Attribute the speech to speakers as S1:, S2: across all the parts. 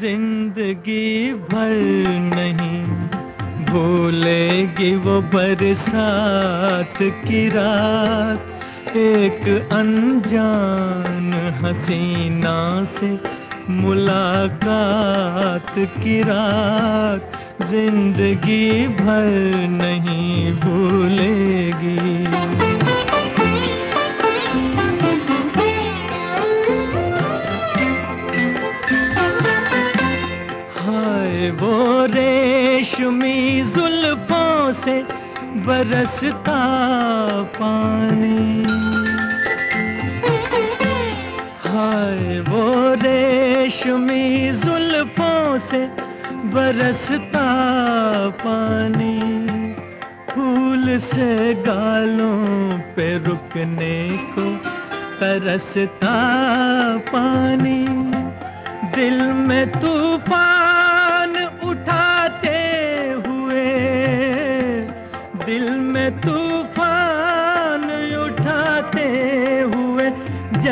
S1: ज़िंदगी भर नहीं भूलेगी वो बरसात की रात। एक अनजान हसीना से मुलाकात की रात। ज़िंदगी भर नहीं भूलेगी। वो रेशमी जुल्फों से बरसता पानी। हाय, वो रेशमी जुल्फों से बरसता पानी। फूल से गालों पे रुकने को तरसता पानी। दिल में तूफ़ान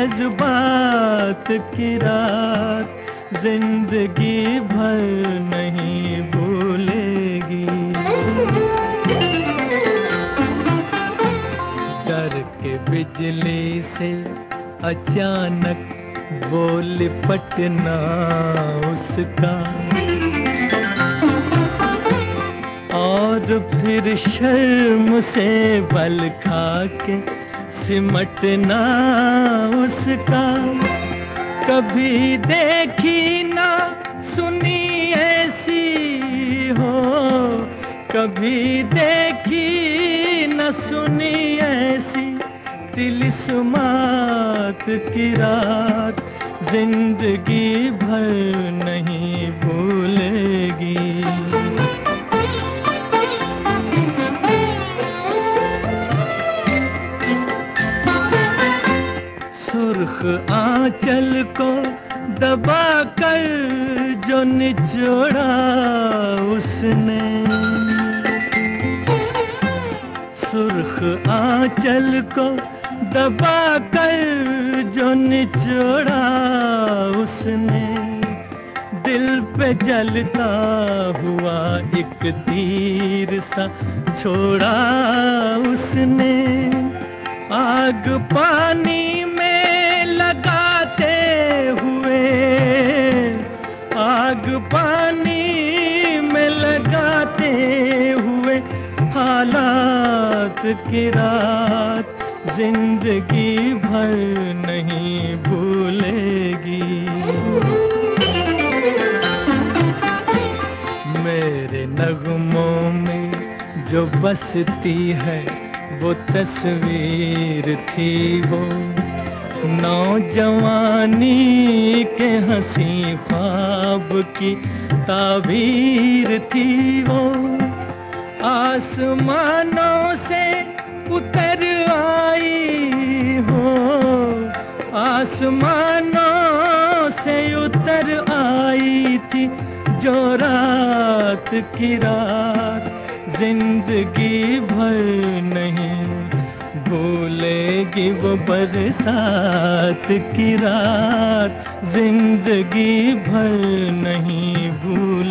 S1: जज्बात की रात ज़िंदगी भर नहीं भूलेगी। डर के बिजली से अचानक वो लिपटना उसका। और फिर शर्म से बल खा के सिमटना उसका। कभी देखी ना सुनी ऐसी हो। कभी देखी न सुनी ऐसी तिलिस्मात की रात। ज़िंदगी भर नहीं आंचल को दबा कर जो निचोड़ा उसने। सुर्ख आंचल को दबा कर जो निचोड़ा उसने। दिल पे जलता हुआ एक तीर सा छोड़ा उसने। आग पानी की रात ज़िंदगी भर नहीं भूलेगी। मेरे नगमों में जो बसती है, वो तस्वीर थी वो। नौजवानी के हँसी ख्वाब की ताबीर थी वो। आसमानों से उतर आई हो। आसमानों से उतर आई थी जो रात की रात ज़िंदगी भर नहीं भूलेगी वो बरसात की रात ज़िंदगी भर नहीं भूले